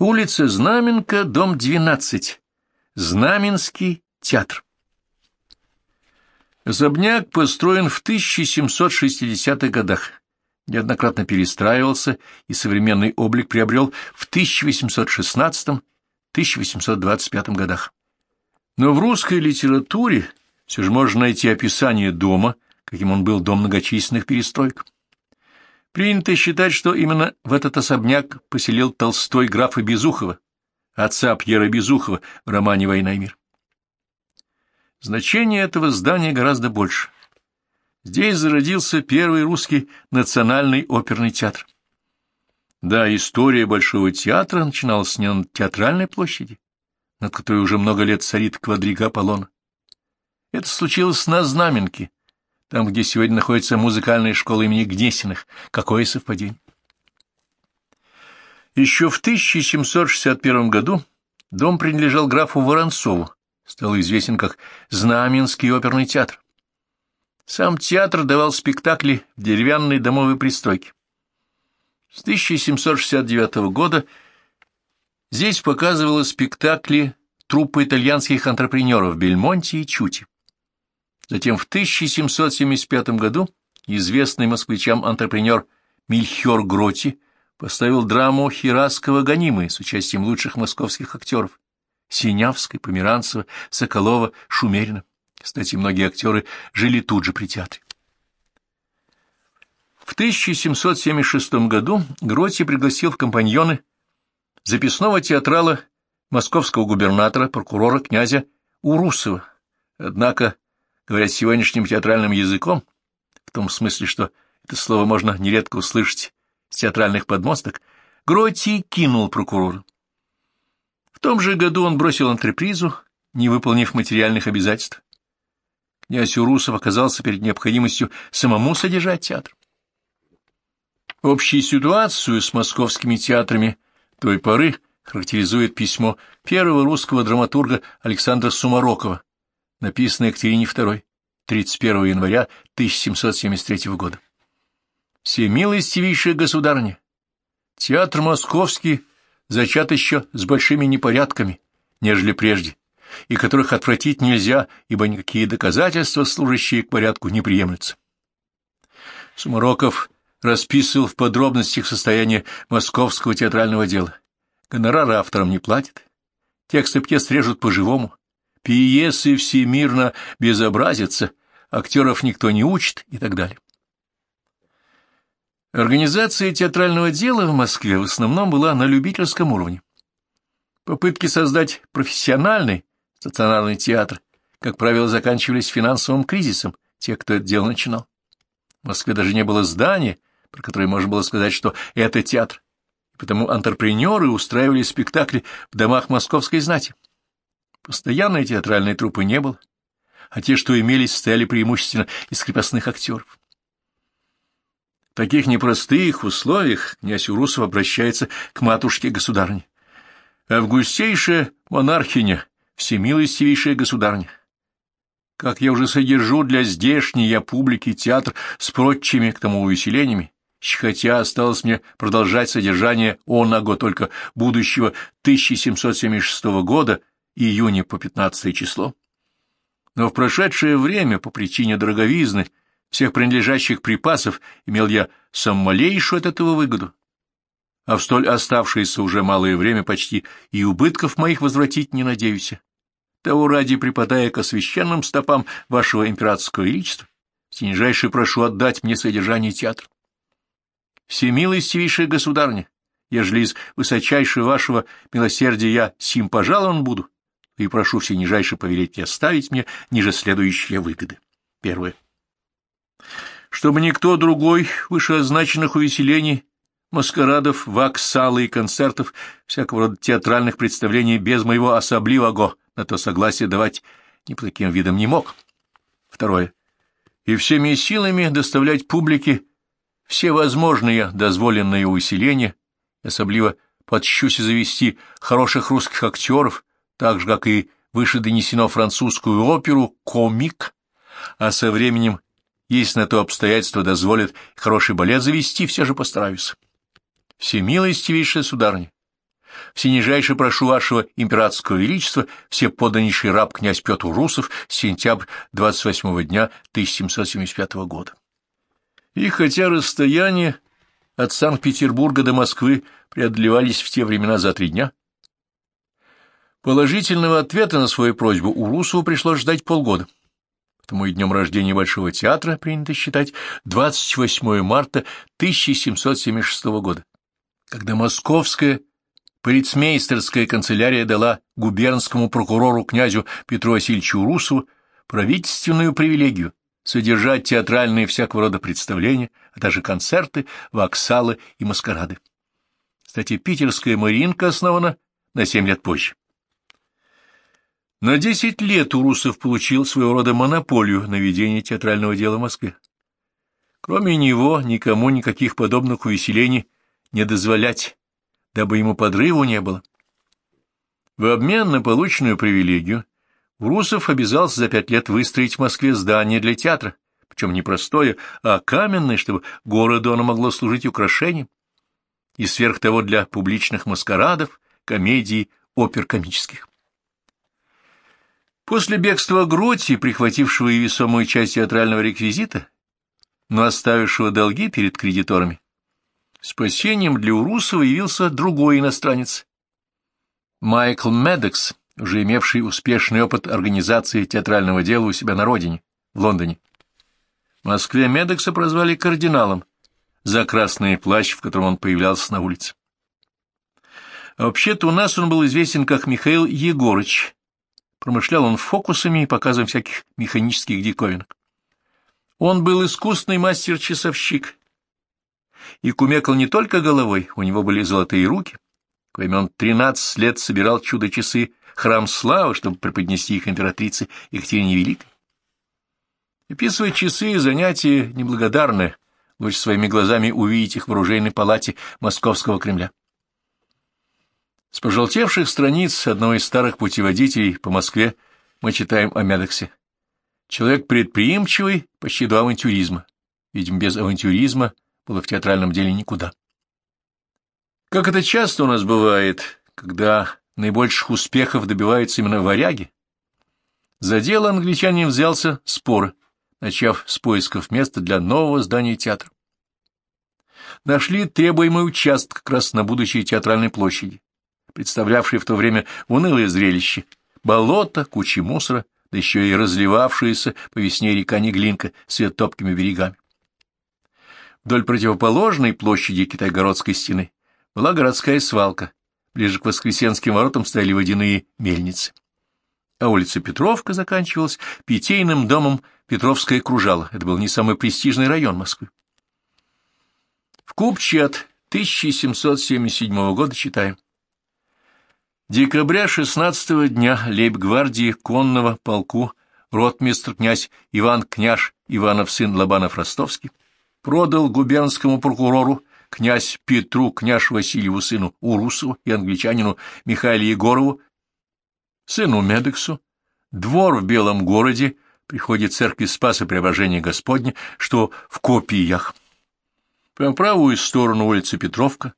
Улица Знаменка, дом 12. Знаменский театр. Особняк построен в 1760-х годах, неоднократно перестраивался и современный облик приобрел в 1816-1825 годах. Но в русской литературе все же можно найти описание дома, каким он был до многочисленных перестроек. Принято считать, что именно в этот особняк поселил Толстой графа Безухова, отца Пьера Безухова в романе «Война и мир». Значение этого здания гораздо больше. Здесь зародился первый русский национальный оперный театр. Да, история Большого театра начиналась не на театральной площади, над которой уже много лет царит квадрига Аполлона. Это случилось на Знаменке, там, где сегодня находится музыкальная школа имени Гнесиных. Какое совпадение! Еще в 1761 году дом принадлежал графу Воронцову, стал известен как Знаменский оперный театр. Сам театр давал спектакли в деревянной домовой пристройке. С 1769 года здесь показывала спектакли труппа итальянских антрепренеров Бельмонти и Чути. Затем в 1775 году известный москвичам антрепренер Мильхер Гроти поставил драму Хирасского гонимы с участием лучших московских актеров Синявской, Померанцева, Соколова, Шумерина. Кстати, многие актеры жили тут же при театре. В 1776 году Гроти пригласил в компаньоны записного театрала московского губернатора, прокурора князя Урусова. Однако говоря сегодняшним театральным языком, в том смысле, что это слово можно нередко услышать с театральных подмосток, Гроти кинул прокурора. В том же году он бросил антрепризу, не выполнив материальных обязательств. Князь Урусов оказался перед необходимостью самому содержать театр. Общую ситуацию с московскими театрами той поры характеризует письмо первого русского драматурга Александра Сумарокова, написанное Екатерине II, 31 января 1773 года. «Всемилостивейшая государыня, театр московский зачат еще с большими непорядками, нежели прежде, и которых отвратить нельзя, ибо никакие доказательства, служащие к порядку, не приемлются». Сумароков расписывал в подробностях состояние московского театрального дела. Гонорары авторам не платят, тексты пьес режут по-живому, пьесы всемирно безобразятся, актеров никто не учит и так далее. Организация театрального дела в Москве в основном была на любительском уровне. Попытки создать профессиональный стационарный театр, как правило, заканчивались финансовым кризисом тех, кто это дело начинал. В Москве даже не было здания, про которое можно было сказать, что это театр, потому антрепренеры устраивали спектакли в домах московской знати. Постоянной театральной труппы не было, а те, что имелись, состояли преимущественно из крепостных актеров. В таких непростых условиях князь Урусов обращается к матушке-государыне. «Августейшая монархиня, всемилостивейшая государыня, как я уже содержу для здешней я публики театр с прочими к тому увеселениями, хотя осталось мне продолжать содержание оного только будущего 1776 года, июня по 15 число. Но в прошедшее время, по причине дороговизны всех принадлежащих припасов, имел я сам малейшую от этого выгоду. А в столь оставшееся уже малое время почти и убытков моих возвратить не надеюсь. Того ради, припадая к священным стопам вашего императорского величества, снижайше прошу отдать мне содержание театра. Всемилостивейшая государня, ежели из высочайшего вашего милосердия я сим пожалован буду, и прошу все нижайше повелеть и оставить мне ниже следующие выгоды. Первое. Чтобы никто другой вышеозначенных увеселений, маскарадов, ваксалы и концертов, всякого рода театральных представлений без моего особливого на то согласие давать ни по таким видам не мог. Второе. И всеми силами доставлять публике все возможные дозволенные усиления, особливо подщусь завести хороших русских актеров, так же, как и выше донесено французскую оперу «Комик», а со временем, если на то обстоятельство дозволит хороший балет завести, все же постараюсь. Всемилостивейшая сударыня, Всенижайше прошу вашего императорского величества, все подданнейший раб князь Петр Русов, сентябрь 28 дня 1775 года. И хотя расстояние от Санкт-Петербурга до Москвы преодолевались в те времена за три дня, положительного ответа на свою просьбу у Русова пришлось ждать полгода. Потому и днем рождения Большого театра принято считать 28 марта 1776 года, когда Московская полицмейстерская канцелярия дала губернскому прокурору князю Петру Васильевичу Русову правительственную привилегию содержать театральные всякого рода представления, а также концерты, воксалы и маскарады. Кстати, питерская Маринка основана на семь лет позже. На десять лет Урусов получил своего рода монополию на ведение театрального дела в Москве. Кроме него никому никаких подобных увеселений не дозволять, дабы ему подрыву не было. В обмен на полученную привилегию Урусов обязался за пять лет выстроить в Москве здание для театра, причем не простое, а каменное, чтобы городу оно могло служить украшением, и сверх того для публичных маскарадов, комедий, опер комических. После бегства Гроти, прихватившего и весомую часть театрального реквизита, но оставившего долги перед кредиторами, спасением для Урусова явился другой иностранец. Майкл Медекс, уже имевший успешный опыт организации театрального дела у себя на родине, в Лондоне. В Москве Медекса прозвали кардиналом за красный плащ, в котором он появлялся на улице. А вообще-то у нас он был известен как Михаил Егорыч, Промышлял он фокусами и показом всяких механических диковинок. Он был искусный мастер-часовщик и кумекал не только головой, у него были золотые руки, коими он тринадцать лет собирал чудо-часы храм славы, чтобы преподнести их императрице Екатерине Великой. Описывать часы и занятия неблагодарное, лучше своими глазами увидеть их в оружейной палате Московского Кремля. С пожелтевших страниц одного из старых путеводителей по Москве мы читаем о Медексе. Человек предприимчивый, почти до авантюризма. Видимо, без авантюризма было в театральном деле никуда. Как это часто у нас бывает, когда наибольших успехов добиваются именно варяги, за дело англичанин взялся спор, начав с поисков места для нового здания театра. Нашли требуемый участок как раз на будущей театральной площади представлявший в то время унылое зрелище. Болото, кучи мусора, да еще и разливавшаяся по весне река Неглинка с топкими берегами. Вдоль противоположной площади Китайгородской стены была городская свалка, ближе к Воскресенским воротам стояли водяные мельницы. А улица Петровка заканчивалась питейным домом Петровская кружала. Это был не самый престижный район Москвы. В Купче от 1777 года читаем. Декабря 16 дня лейб-гвардии конного полку ротмистр князь Иван Княж Иванов сын Лобанов-Ростовский продал губернскому прокурору князь Петру княж Васильеву сыну Урусову и англичанину Михаилу Егорову, сыну Медексу, двор в Белом городе, приходит церкви Спаса Преображения Господня, что в Копиях. По правую сторону улицы Петровка,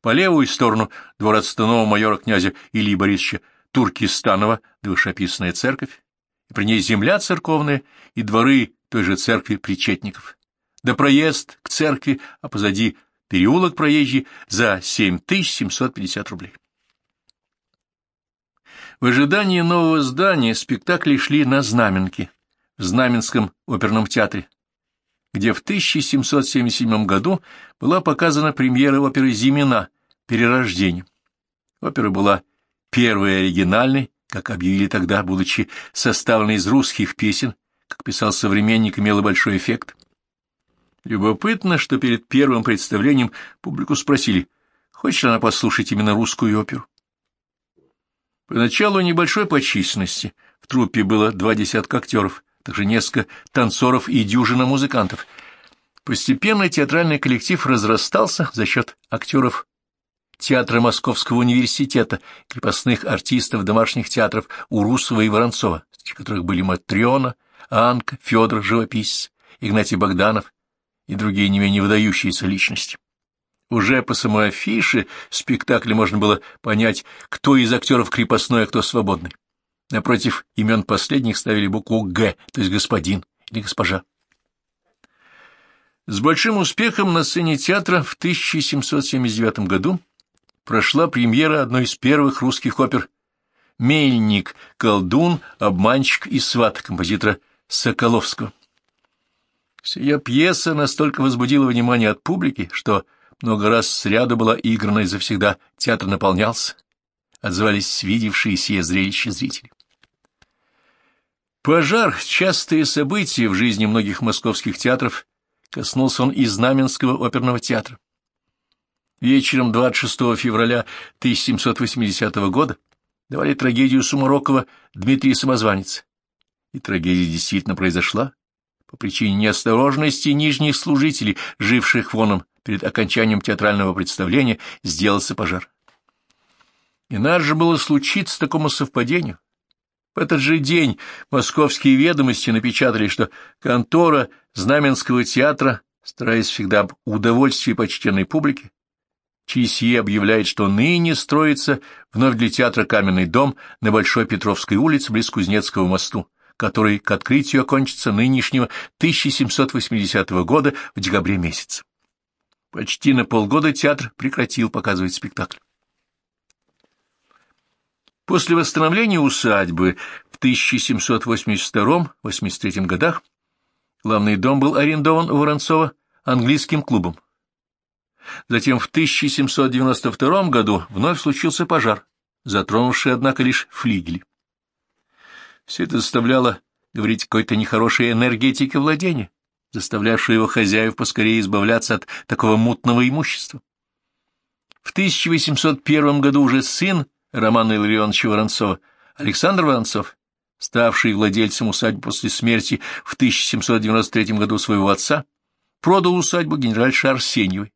по левую сторону двор отставного майора князя Ильи Борисовича Туркестанова, да вышеописанная церковь, и при ней земля церковная и дворы той же церкви причетников. Да проезд к церкви, а позади переулок проезжий за 7750 рублей. В ожидании нового здания спектакли шли на Знаменке, в Знаменском оперном театре, где в 1777 году была показана премьера оперы «Зимина» «Перерождение». Опера была первой оригинальной, как объявили тогда, будучи составленной из русских песен, как писал современник, имела большой эффект. Любопытно, что перед первым представлением публику спросили, хочет ли она послушать именно русскую оперу. Поначалу небольшой по численности, в труппе было два десятка актеров, также несколько танцоров и дюжина музыкантов. Постепенно театральный коллектив разрастался за счет актеров театра Московского университета, крепостных артистов домашних театров Урусова и Воронцова, среди которых были Матрена, Анка, Федор, живописец, Игнатий Богданов и другие не менее выдающиеся личности. Уже по самой афише спектакля можно было понять, кто из актеров крепостной, а кто свободный. Напротив имен последних ставили букву «Г», то есть «господин» или «госпожа». С большим успехом на сцене театра в 1779 году прошла премьера одной из первых русских опер «Мельник, колдун, обманщик и сват» композитора Соколовского. Сия пьеса настолько возбудила внимание от публики, что много раз сряду была играна и завсегда театр наполнялся, отзывались видевшие сие зрелище зрители. Пожар — частое событие в жизни многих московских театров, коснулся он и Знаменского оперного театра. Вечером 26 февраля 1780 года давали трагедию Сумарокова Дмитрий Самозванец. И трагедия действительно произошла по причине неосторожности нижних служителей, живших воном перед окончанием театрального представления, сделался пожар. И надо же было случиться такому совпадению. В этот же день московские ведомости напечатали, что контора Знаменского театра, стараясь всегда об удовольствии почтенной публики, Чисье объявляет, что ныне строится вновь для театра каменный дом на Большой Петровской улице близ Кузнецкого мосту, который к открытию окончится нынешнего 1780 года в декабре месяце. Почти на полгода театр прекратил показывать спектакль. После восстановления усадьбы в 1782-83 годах главный дом был арендован у Воронцова английским клубом. Затем в 1792 году вновь случился пожар, затронувший, однако, лишь флигели. Все это заставляло говорить какой-то нехорошей энергетики владения, заставлявшей его хозяев поскорее избавляться от такого мутного имущества. В 1801 году уже сын Романа Илларионовича Воронцова, Александр Воронцов, ставший владельцем усадьбы после смерти в 1793 году своего отца, продал усадьбу генеральше Арсеньевой.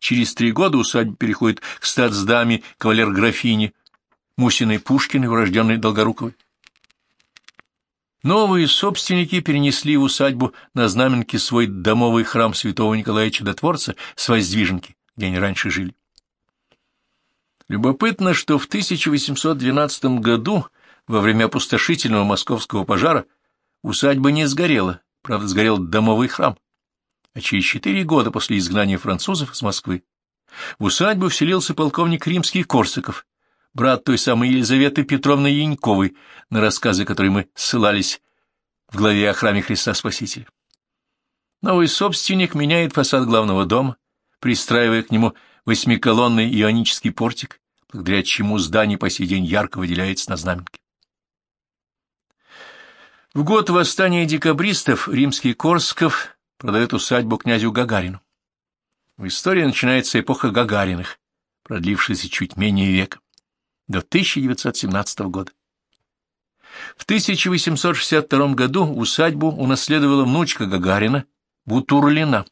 Через три года усадьба переходит к статсдаме кавалер-графине Мусиной Пушкиной, урожденной Долгоруковой. Новые собственники перенесли в усадьбу на знаменке свой домовый храм святого Николая Чудотворца с воздвиженки, где они раньше жили. Любопытно, что в 1812 году, во время опустошительного московского пожара, усадьба не сгорела, правда, сгорел домовый храм. А через четыре года после изгнания французов из Москвы в усадьбу вселился полковник римский Корсаков, брат той самой Елизаветы Петровны Яньковой, на рассказы которой мы ссылались в главе о храме Христа Спасителя. Новый собственник меняет фасад главного дома, пристраивая к нему восьмиколонный ионический портик, благодаря чему здание по сей день ярко выделяется на знаменке. В год восстания декабристов римский Корсков продает усадьбу князю Гагарину. В истории начинается эпоха Гагариных, продлившаяся чуть менее века, до 1917 года. В 1862 году усадьбу унаследовала внучка Гагарина Бутурлина.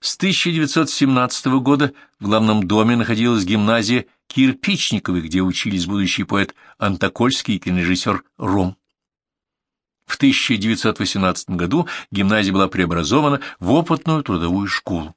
С 1917 года в главном доме находилась гимназия Кирпичниковой, где учились будущий поэт Антокольский и кинорежиссер Ром. В 1918 году гимназия была преобразована в опытную трудовую школу.